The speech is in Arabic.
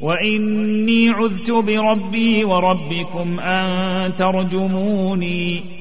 وإني عذت بربي وربكم أن ترجموني.